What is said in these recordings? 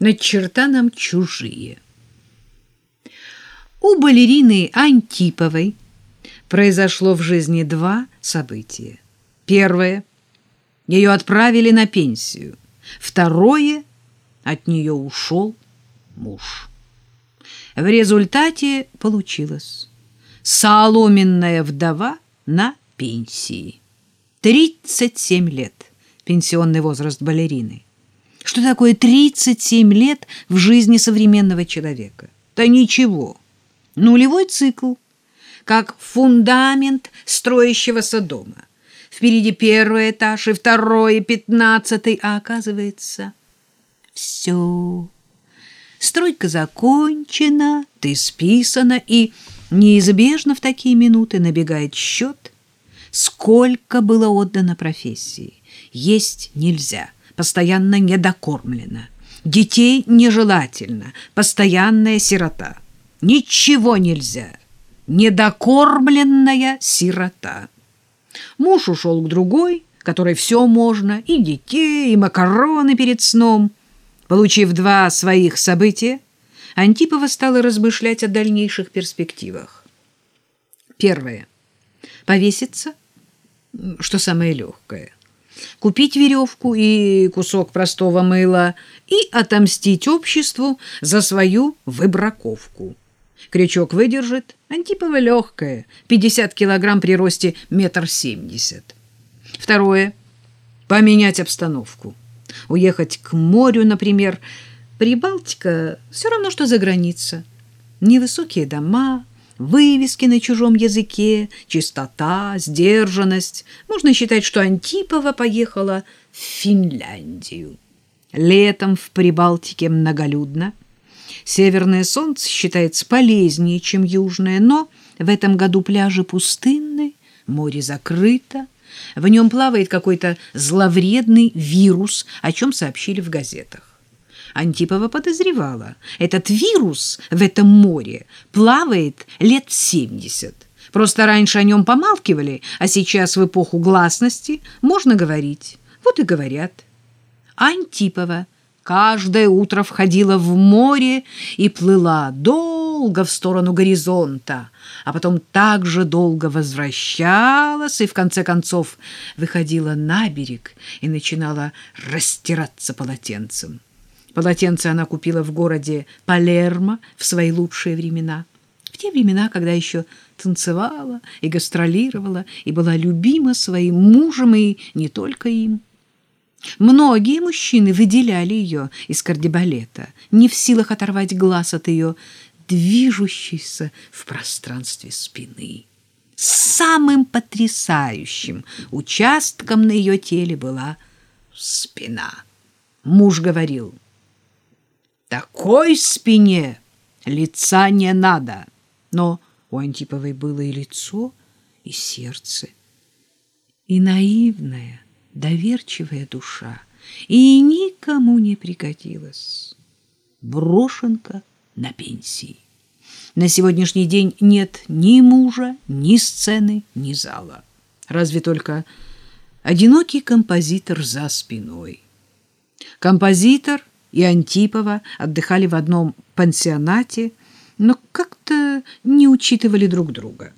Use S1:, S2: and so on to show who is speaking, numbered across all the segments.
S1: Начерта нам чужие. У балерины Антиповой произошло в жизни два события. Первое — ее отправили на пенсию. Второе — от нее ушел муж. В результате получилось соломенная вдова на пенсии. 37 лет – пенсионный возраст балерины. Что такое 37 лет в жизни современного человека? Да ничего. Нулевой цикл, как фундамент строящегося дома. Впереди первый этаж и второй, и пятнадцатый, а оказывается, все. Стройка закончена, ты списана, и неизбежно в такие минуты набегает счет, сколько было отдано профессии. Есть нельзя, постоянно недокормлено. Детей нежелательно, постоянная сирота. Ничего нельзя, недокормленная сирота. Муж ушел к другой, которой все можно, и детей, и макароны перед сном. Получив два своих события, Антипова стала размышлять о дальнейших перспективах. Первое. Повеситься, что самое легкое. Купить веревку и кусок простого мыла и отомстить обществу за свою выбраковку. Крючок выдержит, Антипова легкая, 50 килограмм при росте метр семьдесят. Второе. Поменять обстановку. Уехать к морю, например, Прибалтика все равно, что за граница. Невысокие дома, вывески на чужом языке, чистота, сдержанность. Можно считать, что Антипова поехала в Финляндию. Летом в Прибалтике многолюдно. Северное солнце считается полезнее, чем южное, но в этом году пляжи пустынны, море закрыто, в нем плавает какой-то зловредный вирус, о чем сообщили в газетах. Антипова подозревала, этот вирус в этом море плавает лет семьдесят. Просто раньше о нем помалкивали, а сейчас в эпоху гласности можно говорить. Вот и говорят. Антипова каждое утро входила в море и плыла долго в сторону горизонта, а потом так же долго возвращалась и в конце концов выходила на берег и начинала растираться полотенцем. Полотенце она купила в городе Палермо в свои лучшие времена. В те времена, когда еще танцевала и гастролировала, и была любима своим мужем и не только им. Многие мужчины выделяли ее из кардебалета, не в силах оторвать глаз от ее движущейся в пространстве спины. Самым потрясающим участком на ее теле была спина. Муж говорил — такой спине лица не надо. Но у Антиповой было и лицо, и сердце, и наивная, доверчивая душа, и никому не пригодилась. Брошенка на пенсии. На сегодняшний день нет ни мужа, ни сцены, ни зала. Разве только одинокий композитор за спиной. Композитор и Антипова отдыхали в одном пансионате, но как-то не учитывали друг друга.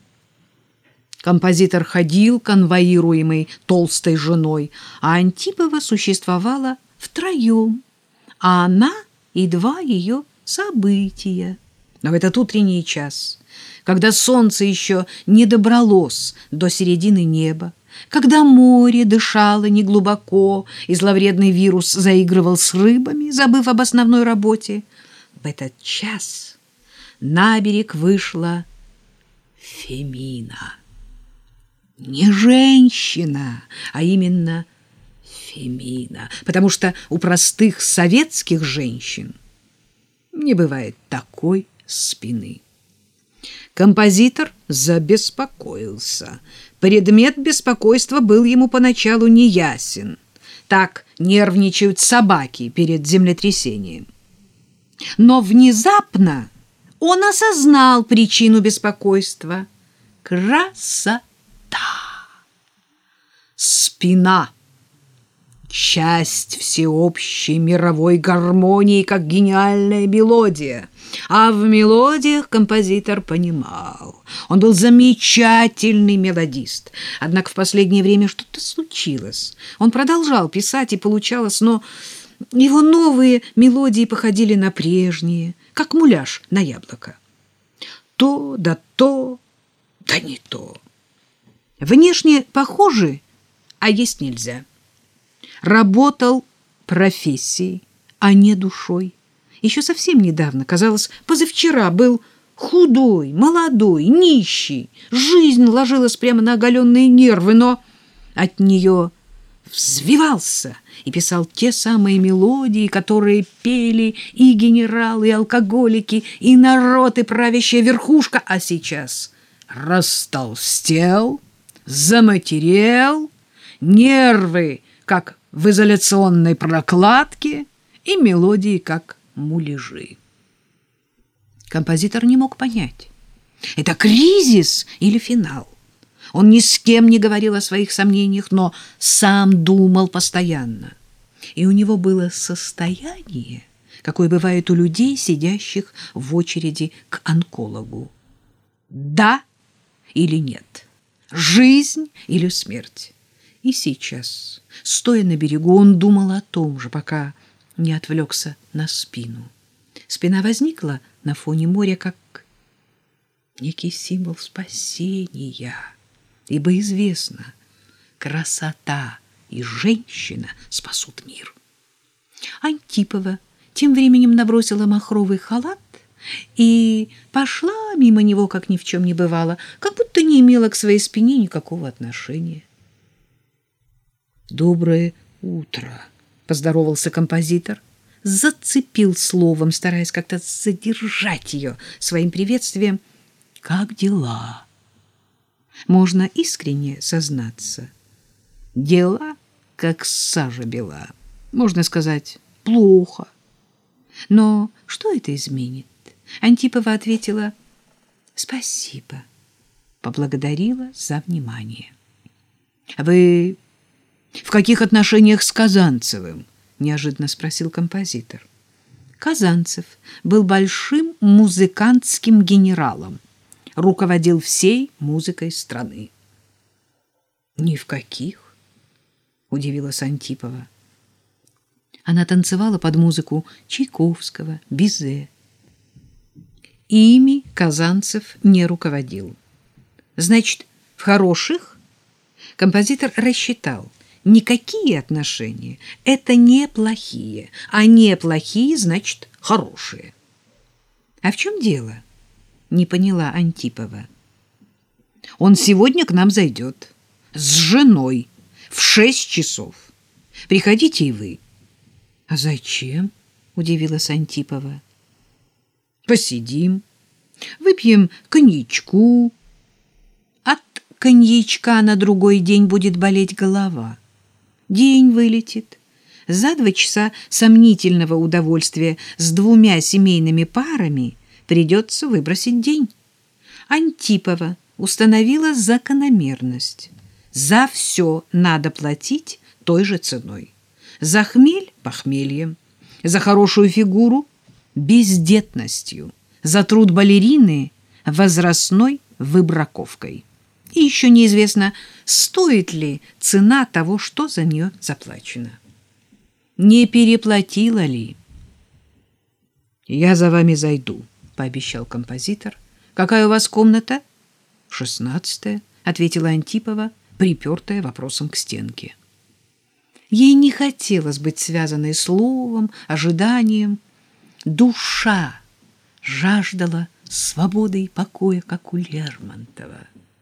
S1: Композитор ходил, конвоируемый толстой женой, а Антипова существовала втроем, а она и два ее события. Но в этот утренний час, когда солнце еще не добралось до середины неба, когда море дышало неглубоко, и зловредный вирус заигрывал с рыбами, забыв об основной работе, в этот час на берег вышла Фемина. Не женщина, а именно Фемина, потому что у простых советских женщин не бывает такой спины. Композитор забеспокоился. Предмет беспокойства был ему поначалу неясен. Так нервничают собаки перед землетрясением. Но внезапно он осознал причину беспокойства. Красота! Спина! Часть всеобщей мировой гармонии, как гениальная мелодия. А в мелодиях композитор понимал. Он был замечательный мелодист. Однако в последнее время что-то случилось. Он продолжал писать, и получалось, но его новые мелодии походили на прежние, как муляж на яблоко. То да то, да не то. Внешне похожи, а есть нельзя. Работал профессией, а не душой. Еще совсем недавно, казалось, позавчера был худой, молодой, нищий. Жизнь ложилась прямо на оголенные нервы, но от нее взвивался и писал те самые мелодии, которые пели и генералы, и алкоголики, и народ, и правящая верхушка, а сейчас растолстел, заматерел, нервы, как в изоляционной прокладке, и мелодии, как муляжи. Композитор не мог понять, это кризис или финал. Он ни с кем не говорил о своих сомнениях, но сам думал постоянно. И у него было состояние, какое бывает у людей, сидящих в очереди к онкологу. Да или нет? Жизнь или смерть? И сейчас, стоя на берегу, он думал о том же, пока не отвлекся на спину. Спина возникла на фоне моря, как некий символ спасения ибо известно, красота и женщина спасут мир. Антипова тем временем набросила махровый халат и пошла мимо него, как ни в чем не бывало, как будто не имела к своей спине никакого отношения. «Доброе утро!» — поздоровался композитор, зацепил словом, стараясь как-то задержать ее своим приветствием. «Как дела?» можно искренне сознаться. Дела, как сажа бела. Можно сказать, плохо. Но что это изменит? Антипова ответила «Спасибо». Поблагодарила за внимание. «Вы в каких отношениях с Казанцевым?» — неожиданно спросил композитор. Казанцев был большим музыкантским генералом руководил всей музыкой страны. Ни в каких, удивилась Антипова. Она танцевала под музыку Чайковского, Бизе. Ими Казанцев не руководил. Значит, в хороших композитор рассчитал, никакие отношения — это не плохие, а не плохие — значит, хорошие. А в чем дело? — не поняла Антипова. Он сегодня к нам зайдет с женой в шесть часов. Приходите и вы. А зачем? удивилась Антипова. Посидим, выпьем коньячку. От коньячка на другой день будет болеть голова. День вылетит. За два часа сомнительного удовольствия с двумя семейными парами – придется выбросить день. Антипова установила закономерность. За все надо платить той же ценой. За хмель – похмельем, за хорошую фигуру – бездетностью, за труд балерины – возрастной выбраковкой. И еще неизвестно, стоит ли цена того, что за нее заплачено. Не переплатила ли? «Я за вами зайду», — пообещал композитор. «Какая у вас комната?» «Шестнадцатая», — ответила Антипова, припертая вопросом к стенке. Ей не хотелось быть связанной словом, ожиданием. Душа жаждала свободы и покоя, как у Лермонтова.